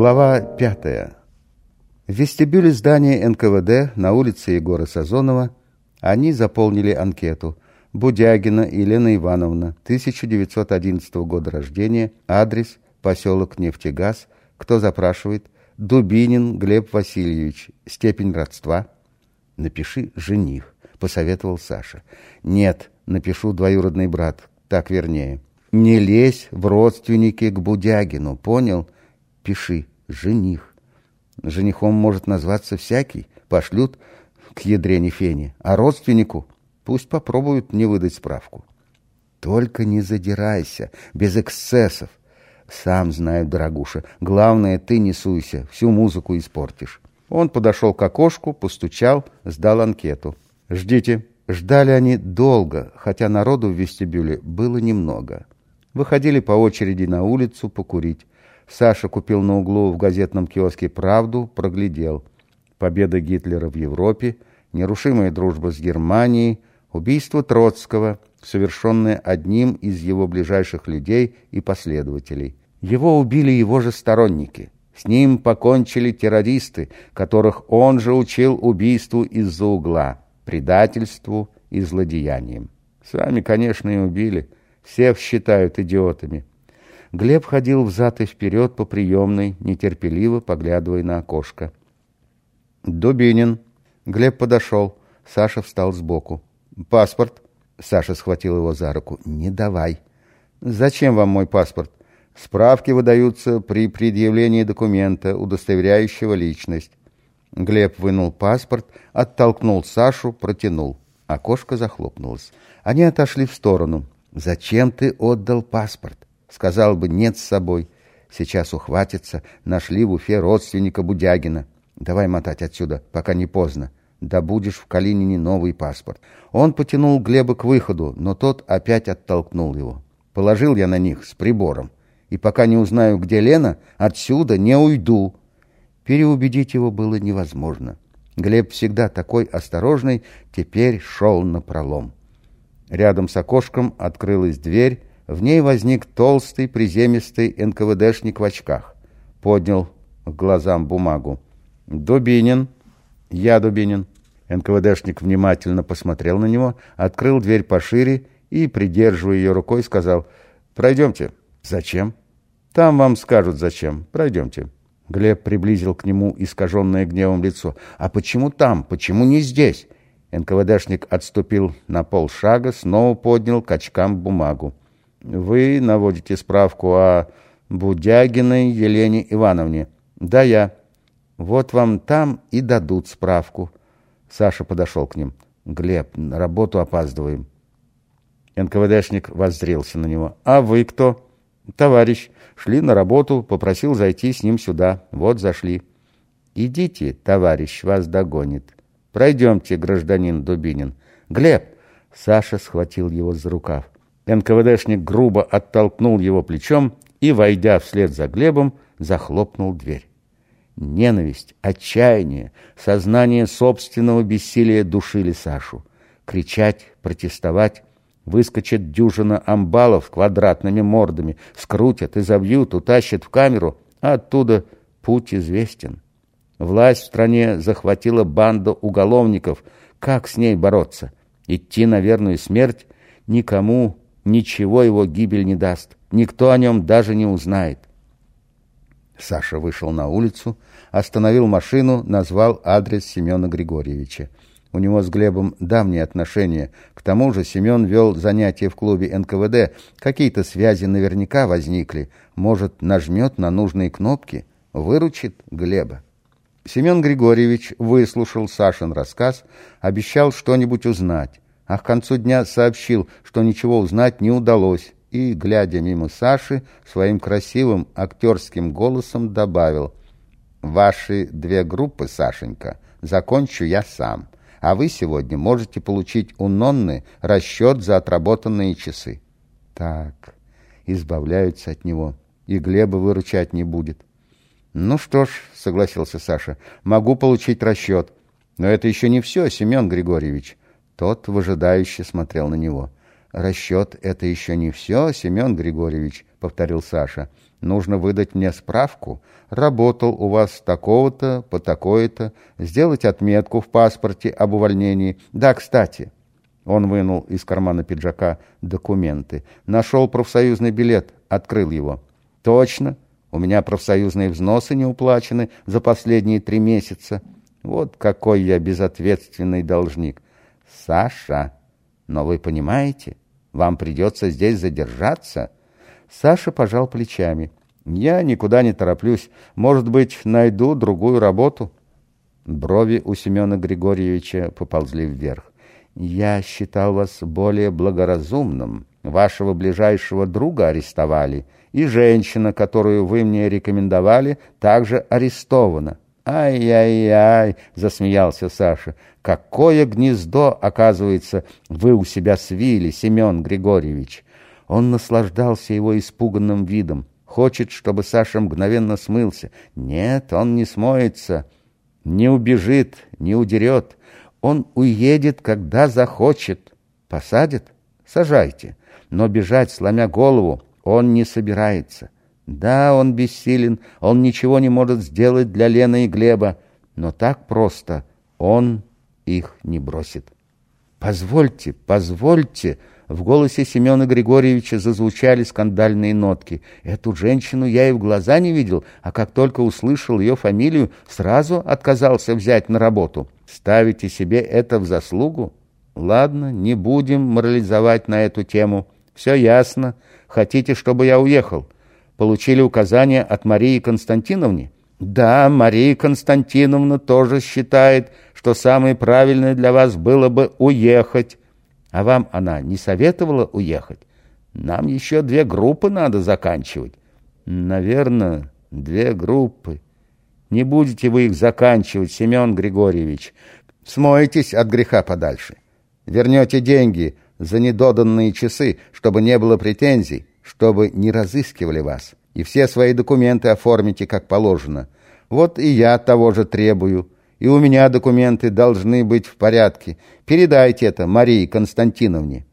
Глава пятая. В вестибюле здания НКВД на улице Егора Сазонова они заполнили анкету. Будягина Елена Ивановна, 1911 года рождения, адрес, поселок Нефтегаз. Кто запрашивает? Дубинин Глеб Васильевич, степень родства. Напиши «жених», посоветовал Саша. Нет, напишу «двоюродный брат», так вернее. Не лезь в родственники к Будягину, понял? Пиши «жених». Женихом может назваться всякий, пошлют к ядрене фени, а родственнику пусть попробуют не выдать справку. Только не задирайся, без эксцессов. Сам знаю, дорогуша, главное, ты не суйся, всю музыку испортишь. Он подошел к окошку, постучал, сдал анкету. «Ждите». Ждали они долго, хотя народу в вестибюле было немного. Выходили по очереди на улицу покурить. Саша купил на углу в газетном киоске «Правду», проглядел. Победа Гитлера в Европе, нерушимая дружба с Германией, убийство Троцкого, совершенное одним из его ближайших людей и последователей. Его убили его же сторонники. С ним покончили террористы, которых он же учил убийству из-за угла, предательству и злодеяниям. Сами, конечно, и убили. Всех считают идиотами. Глеб ходил взад и вперед по приемной, нетерпеливо поглядывая на окошко. «Дубинин». Глеб подошел. Саша встал сбоку. «Паспорт?» Саша схватил его за руку. «Не давай». «Зачем вам мой паспорт?» «Справки выдаются при предъявлении документа, удостоверяющего личность». Глеб вынул паспорт, оттолкнул Сашу, протянул. Окошко захлопнулось. Они отошли в сторону. «Зачем ты отдал паспорт?» Сказал бы «нет с собой». Сейчас ухватится. Нашли в Уфе родственника Будягина. Давай мотать отсюда, пока не поздно. Добудешь в Калинине новый паспорт. Он потянул Глеба к выходу, но тот опять оттолкнул его. Положил я на них с прибором. И пока не узнаю, где Лена, отсюда не уйду. Переубедить его было невозможно. Глеб всегда такой осторожный, теперь шел на пролом. Рядом с окошком открылась дверь, в ней возник толстый, приземистый НКВДшник в очках. Поднял к глазам бумагу. «Дубинин». «Я Дубинин». НКВДшник внимательно посмотрел на него, открыл дверь пошире и, придерживая ее рукой, сказал «Пройдемте». «Зачем?» «Там вам скажут, зачем. Пройдемте». Глеб приблизил к нему искаженное гневом лицо. «А почему там? Почему не здесь?» НКВДшник отступил на полшага, снова поднял к очкам бумагу. Вы наводите справку о Будягиной Елене Ивановне. Да, я. Вот вам там и дадут справку. Саша подошел к ним. Глеб, на работу опаздываем. НКВДшник воззрелся на него. А вы кто? Товарищ. Шли на работу, попросил зайти с ним сюда. Вот зашли. Идите, товарищ, вас догонит. Пройдемте, гражданин Дубинин. Глеб! Саша схватил его за рукав. НКВДшник грубо оттолкнул его плечом и, войдя вслед за Глебом, захлопнул дверь. Ненависть, отчаяние, сознание собственного бессилия душили Сашу. Кричать, протестовать, выскочит дюжина амбалов квадратными мордами, скрутят, изобьют, утащат в камеру, а оттуда путь известен. Власть в стране захватила банда уголовников. Как с ней бороться? Идти на верную смерть никому ничего его гибель не даст. Никто о нем даже не узнает. Саша вышел на улицу, остановил машину, назвал адрес Семена Григорьевича. У него с Глебом давние отношения. К тому же Семен вел занятия в клубе НКВД. Какие-то связи наверняка возникли. Может, нажмет на нужные кнопки, выручит Глеба. Семен Григорьевич выслушал Сашин рассказ, обещал что-нибудь узнать а к концу дня сообщил, что ничего узнать не удалось, и, глядя мимо Саши, своим красивым актерским голосом добавил «Ваши две группы, Сашенька, закончу я сам, а вы сегодня можете получить у Нонны расчет за отработанные часы». Так, избавляются от него, и Глеба выручать не будет. «Ну что ж», — согласился Саша, — «могу получить расчет. Но это еще не все, Семен Григорьевич. Тот выжидающе смотрел на него. «Расчет — это еще не все, Семен Григорьевич», — повторил Саша. Нужно выдать мне справку. Работал у вас такого-то, по такое-то. Сделать отметку в паспорте об увольнении. Да, кстати...» Он вынул из кармана пиджака документы. Нашел профсоюзный билет, открыл его. «Точно, у меня профсоюзные взносы не уплачены за последние три месяца. Вот какой я безответственный должник. Саша, но вы понимаете, вам придется здесь задержаться?» Саша пожал плечами. «Я никуда не тороплюсь. Может быть, найду другую работу?» Брови у Семена Григорьевича поползли вверх. «Я считал вас более благоразумным. Вашего ближайшего друга арестовали, и женщина, которую вы мне рекомендовали, также арестована». «Ай-яй-яй!» — засмеялся Саша. «Какое гнездо, оказывается, вы у себя свили, Семен Григорьевич!» Он наслаждался его испуганным видом. Хочет, чтобы Саша мгновенно смылся. Нет, он не смоется, не убежит, не удерет. Он уедет, когда захочет. Посадит? Сажайте. Но бежать, сломя голову, он не собирается. Да, он бессилен, он ничего не может сделать для Лены и Глеба, но так просто он их не бросит. «Позвольте, позвольте!» В голосе Семена Григорьевича зазвучали скандальные нотки. Эту женщину я и в глаза не видел, а как только услышал ее фамилию, сразу отказался взять на работу. Ставите себе это в заслугу? Ладно, не будем морализовать на эту тему. Все ясно. Хотите, чтобы я уехал? Получили указание от Марии Константиновны? Да, Мария Константиновна тоже считает, что самое правильное для вас было бы уехать. А вам она не советовала уехать? Нам еще две группы надо заканчивать. Наверное, две группы. Не будете вы их заканчивать, Семен Григорьевич. Смоетесь от греха подальше. Вернете деньги за недоданные часы, чтобы не было претензий, чтобы не разыскивали вас. И все свои документы оформите как положено. Вот и я того же требую и у меня документы должны быть в порядке. Передайте это Марии Константиновне».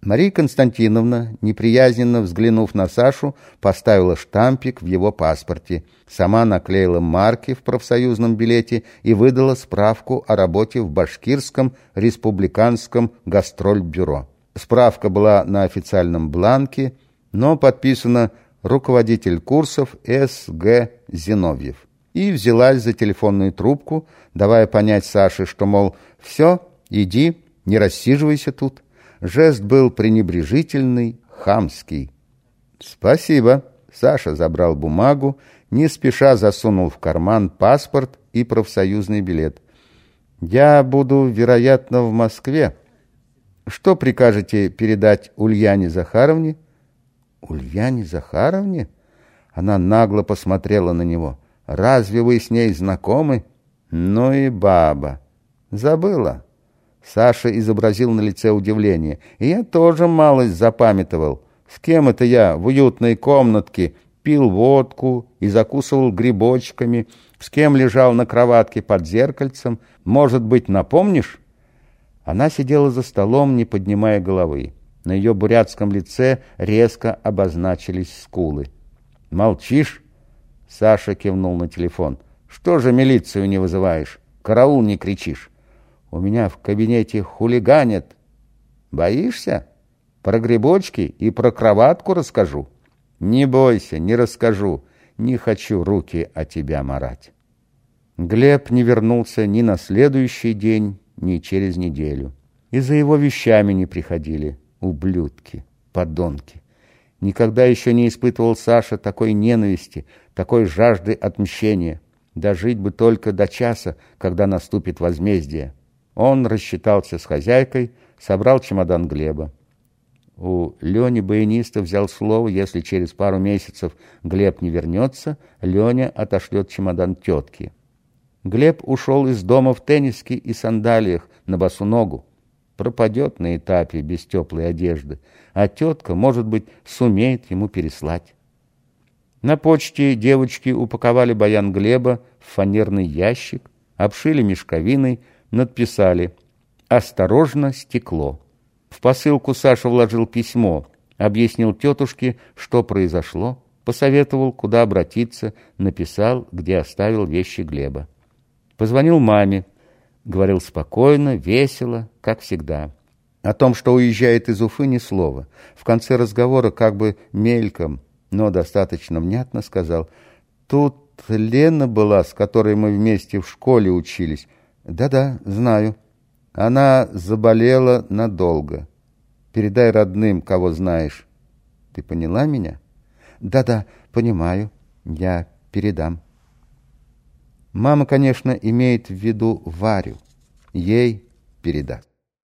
Мария Константиновна, неприязненно взглянув на Сашу, поставила штампик в его паспорте, сама наклеила марки в профсоюзном билете и выдала справку о работе в Башкирском республиканском гастрольбюро. Справка была на официальном бланке, но подписана руководитель курсов С.Г. Зиновьев и взялась за телефонную трубку, давая понять Саше, что, мол, все, иди, не рассиживайся тут. Жест был пренебрежительный, хамский. «Спасибо». Саша забрал бумагу, не спеша засунул в карман паспорт и профсоюзный билет. «Я буду, вероятно, в Москве. Что прикажете передать Ульяне Захаровне?» «Ульяне Захаровне?» Она нагло посмотрела на него. Разве вы с ней знакомы? Ну и баба. Забыла. Саша изобразил на лице удивление. И я тоже малость запамятовал. С кем это я в уютной комнатке пил водку и закусывал грибочками? С кем лежал на кроватке под зеркальцем? Может быть, напомнишь? Она сидела за столом, не поднимая головы. На ее бурятском лице резко обозначились скулы. «Молчишь?» Саша кивнул на телефон. «Что же милицию не вызываешь? Караул не кричишь. У меня в кабинете хулиганят. Боишься? Про грибочки и про кроватку расскажу. Не бойся, не расскажу. Не хочу руки о тебя марать». Глеб не вернулся ни на следующий день, ни через неделю. И за его вещами не приходили. Ублюдки, подонки. Никогда еще не испытывал Саша такой ненависти, такой жажды отмщения. Дожить бы только до часа, когда наступит возмездие. Он рассчитался с хозяйкой, собрал чемодан Глеба. У Лени баяниста взял слово, если через пару месяцев Глеб не вернется, Леня отошлет чемодан тетке. Глеб ушел из дома в тенниске и сандалиях на босу ногу пропадет на этапе без теплой одежды, а тетка, может быть, сумеет ему переслать. На почте девочки упаковали баян Глеба в фанерный ящик, обшили мешковиной, надписали «Осторожно, стекло». В посылку Саша вложил письмо, объяснил тетушке, что произошло, Посоветовал, куда обратиться, написал, где оставил вещи Глеба. Позвонил маме, говорил спокойно, весело, как всегда. О том, что уезжает из Уфы, ни слова. В конце разговора как бы мельком, но достаточно внятно сказал, «Тут Лена была, с которой мы вместе в школе учились. Да-да, знаю. Она заболела надолго. Передай родным, кого знаешь. Ты поняла меня?» «Да-да, понимаю. Я передам». Мама, конечно, имеет в виду Варю. Ей передаст.